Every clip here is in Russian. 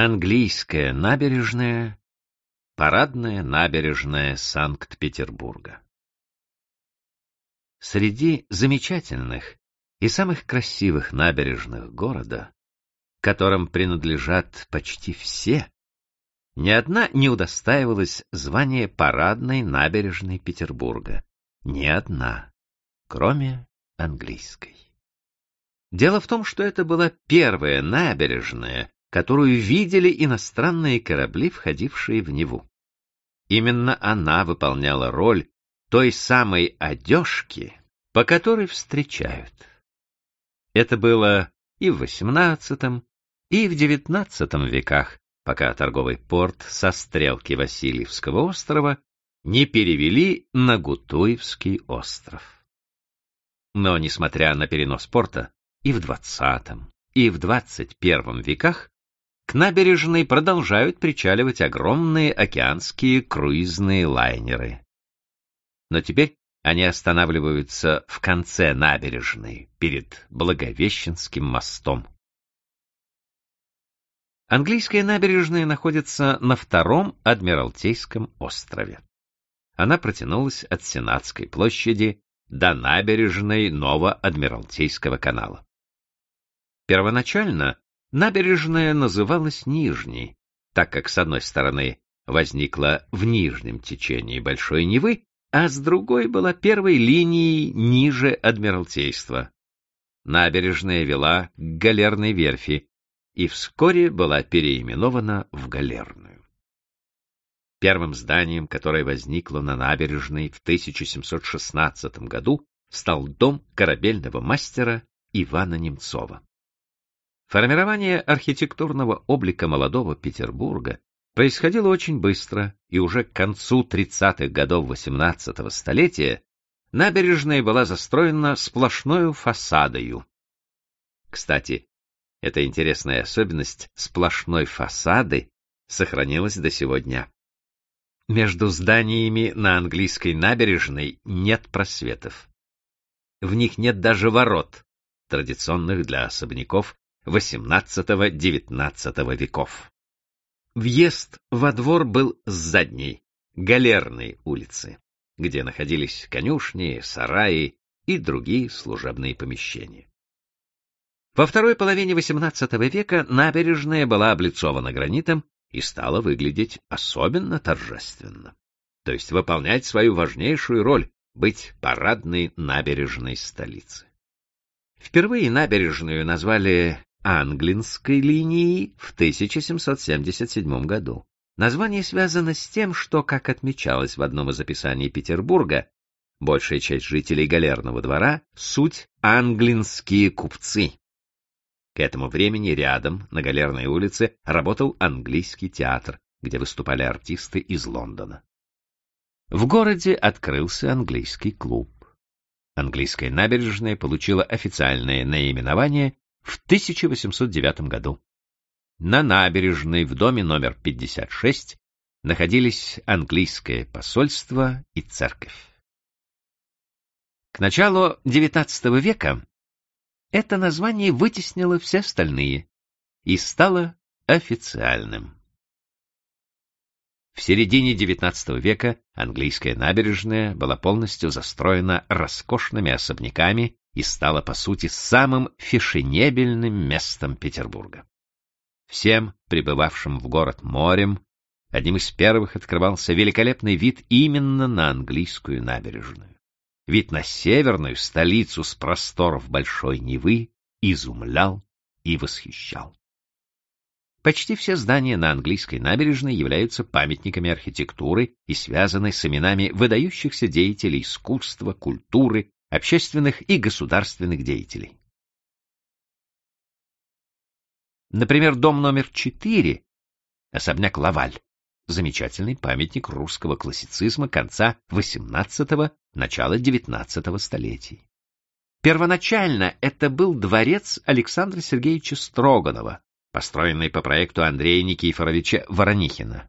Английская набережная, парадная набережная Санкт-Петербурга. Среди замечательных и самых красивых набережных города, которым принадлежат почти все, ни одна не удостаивалась звания парадной набережной Петербурга. Ни одна, кроме английской. Дело в том, что это была первая набережная, которую видели иностранные корабли, входившие в Неву. Именно она выполняла роль той самой одежки, по которой встречают. Это было и в XVIII, и в XIX веках, пока торговый порт со стрелки Васильевского острова не перевели на Гутуевский остров. Но, несмотря на перенос порта, и в XX, и в XXI веках к набережной продолжают причаливать огромные океанские круизные лайнеры. Но теперь они останавливаются в конце набережной, перед Благовещенским мостом. Английская набережная находится на втором Адмиралтейском острове. Она протянулась от Сенатской площади до набережной Новоадмиралтейского канала. Первоначально Набережная называлась Нижней, так как с одной стороны возникла в нижнем течении Большой Невы, а с другой была первой линией ниже Адмиралтейства. Набережная вела к галерной верфи и вскоре была переименована в Галерную. Первым зданием, которое возникло на набережной в 1716 году, стал дом корабельного мастера Ивана Немцова. Формирование архитектурного облика молодого Петербурга происходило очень быстро, и уже к концу 30-х годов XVIII столетия набережная была застроена сплошной фасадою. Кстати, эта интересная особенность сплошной фасады сохранилась до сего дня. Между зданиями на английской набережной нет просветов. В них нет даже ворот, традиционных для особняков XVIII-XIX веков. Въезд во двор был с задней, галерной улицы, где находились конюшни, сараи и другие служебные помещения. Во второй половине XVIII века набережная была облицована гранитом и стала выглядеть особенно торжественно, то есть выполнять свою важнейшую роль — быть парадной набережной столицы. Впервые набережную назвали Англинской линии в 1777 году. Название связано с тем, что, как отмечалось в одном из описаний Петербурга, большая часть жителей Галерного двора — суть англинские купцы. К этому времени рядом, на Галерной улице, работал английский театр, где выступали артисты из Лондона. В городе открылся английский клуб. Английская набережная получила официальное наименование в 1809 году. На набережной в доме номер 56 находились английское посольство и церковь. К началу XIX века это название вытеснило все остальные и стало официальным. В середине XIX века английская набережная была полностью застроена роскошными особняками и стала, по сути, самым фешенебельным местом Петербурга. Всем, прибывавшим в город морем, одним из первых открывался великолепный вид именно на английскую набережную. Вид на северную столицу с просторов Большой Невы изумлял и восхищал. Почти все здания на английской набережной являются памятниками архитектуры и связаны с именами выдающихся деятелей искусства, культуры, общественных и государственных деятелей. Например, дом номер 4, особняк Лаваль, замечательный памятник русского классицизма конца XVIII – начала XIX столетий. Первоначально это был дворец Александра Сергеевича Строганова, построенный по проекту Андрея Никифоровича Воронихина.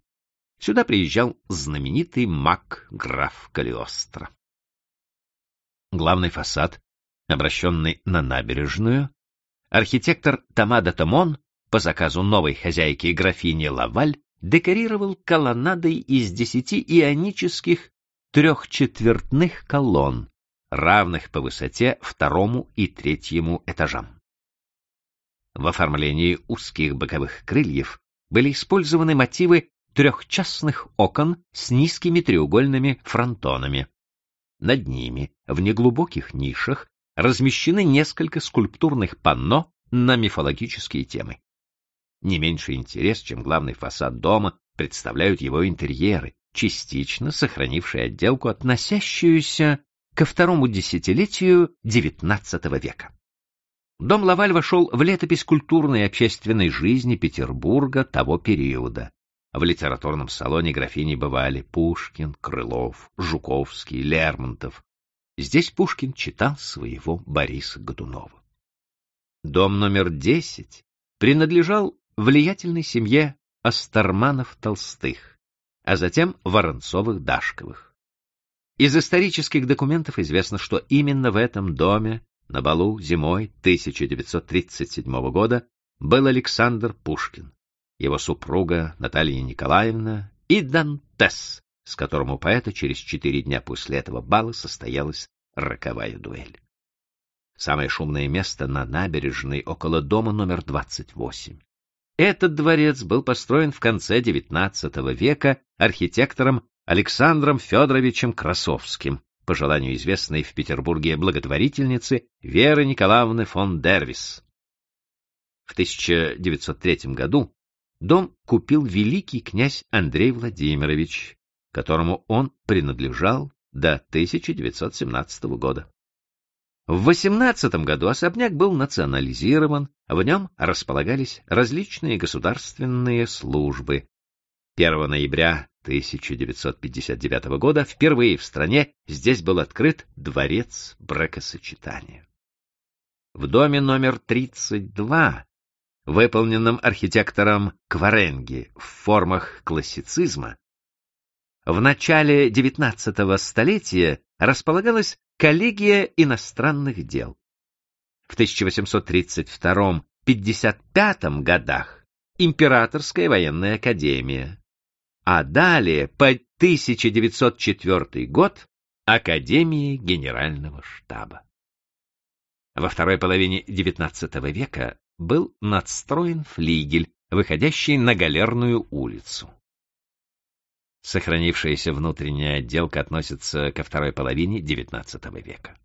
Сюда приезжал знаменитый маг граф Калиостро. Главный фасад, обращенный на набережную, архитектор Тамада Томон по заказу новой хозяйки графини Лаваль декорировал колоннадой из десяти ионических трехчетвертных колонн, равных по высоте второму и третьему этажам. В оформлении узких боковых крыльев были использованы мотивы трехчастных окон с низкими треугольными фронтонами. Над ними, в неглубоких нишах, размещены несколько скульптурных панно на мифологические темы. Не меньший интерес, чем главный фасад дома, представляют его интерьеры, частично сохранившие отделку, относящуюся ко второму десятилетию XIX века. Дом Лаваль вошел в летопись культурной и общественной жизни Петербурга того периода. В литературном салоне графини бывали Пушкин, Крылов, Жуковский, Лермонтов. Здесь Пушкин читал своего Бориса Годунова. Дом номер 10 принадлежал влиятельной семье Астерманов-Толстых, а затем Воронцовых-Дашковых. Из исторических документов известно, что именно в этом доме на балу зимой 1937 года был Александр Пушкин, его супруга Наталья Николаевна и Дантес, с которым у поэта через четыре дня после этого бала состоялась роковая дуэль. Самое шумное место на набережной около дома номер 28. Этот дворец был построен в конце XIX века архитектором Александром Федоровичем Красовским, по желанию известной в Петербурге благотворительницы Веры Николаевны фон Дервис. В 1903 году дом купил великий князь Андрей Владимирович, которому он принадлежал до 1917 года. В 18 году особняк был национализирован, в нем располагались различные государственные службы. 1 ноября 1959 года впервые в стране здесь был открыт дворец бракосочетания. В доме номер 32, выполненном архитектором Кваренги в формах классицизма, в начале XIX столетия располагалась коллегия иностранных дел. В 1832-55 годах Императорская военная академия, а далее по 1904 год Академия Генерального штаба. Во второй половине XIX века был надстроен флигель, выходящий на Галерную улицу. Сохранившаяся внутренняя отделка относится ко второй половине XIX века.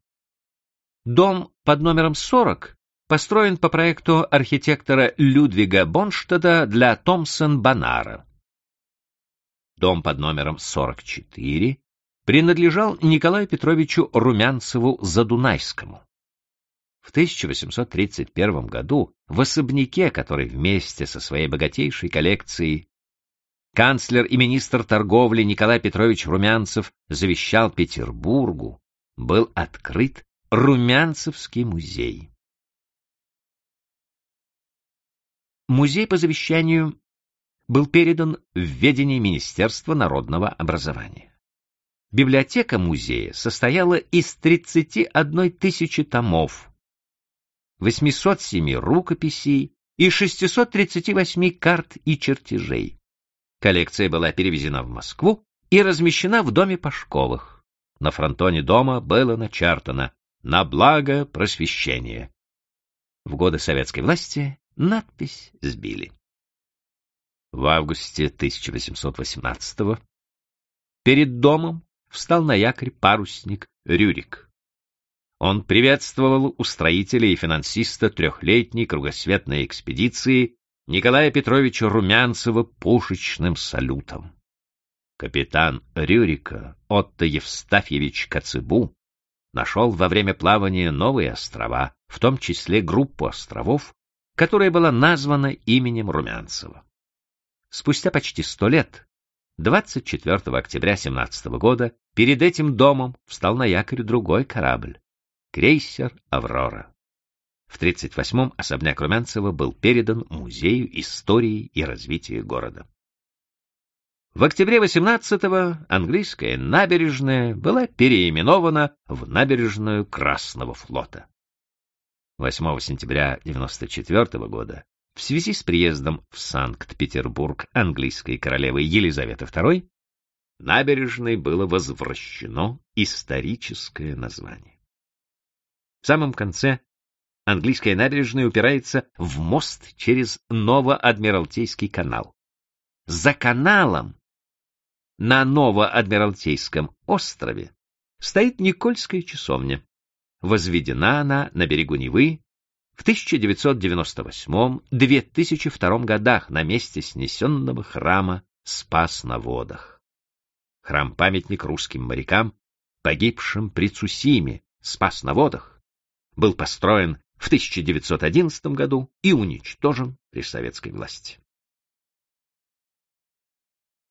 Дом под номером 40 построен по проекту архитектора Людвига Бонштада для Томпсон-Банара. Дом под номером 44 принадлежал Николаю Петровичу Румянцеву-Задунайскому. В 1831 году в особняке, который вместе со своей богатейшей коллекцией канцлер и министр торговли Николай Петрович Румянцев завещал Петербургу, был открыт Румянцевский музей. Музей по завещанию был передан в ведение Министерства народного образования. Библиотека музея состояла из 31 тысячи томов, 807 рукописей и 638 карт и чертежей. Коллекция была перевезена в Москву и размещена в доме Пашковых. На фронтоне дома было начертано «На благо просвещения». В годы советской власти надпись сбили. В августе 1818 перед домом встал на якорь парусник Рюрик. Он приветствовал устроителя и финансиста трехлетней кругосветной экспедиции Николая Петровича Румянцева пушечным салютом. Капитан Рюрика Отто Евстафьевич Коцебу нашел во время плавания новые острова, в том числе группу островов, которая была названа именем Румянцева. Спустя почти сто лет, 24 октября 17 года, перед этим домом встал на якорь другой корабль — крейсер «Аврора». В 1938-м особняк Румянцева был передан Музею истории и развития города. В октябре 18-го английская набережная была переименована в набережную Красного флота. 8 сентября 1994 года В связи с приездом в Санкт-Петербург английской королевы Елизаветы II набережной было возвращено историческое название. В самом конце английская набережная упирается в мост через Новоадмиралтейский канал. За каналом на Новоадмиралтейском острове стоит Никольская часовня. Возведена она на берегу Невы в 1998-2002 годах на месте снесенного храма Спас на водах. Храм-памятник русским морякам, погибшим при Цусиме, Спас на водах, был построен в 1911 году и уничтожен при советской власти.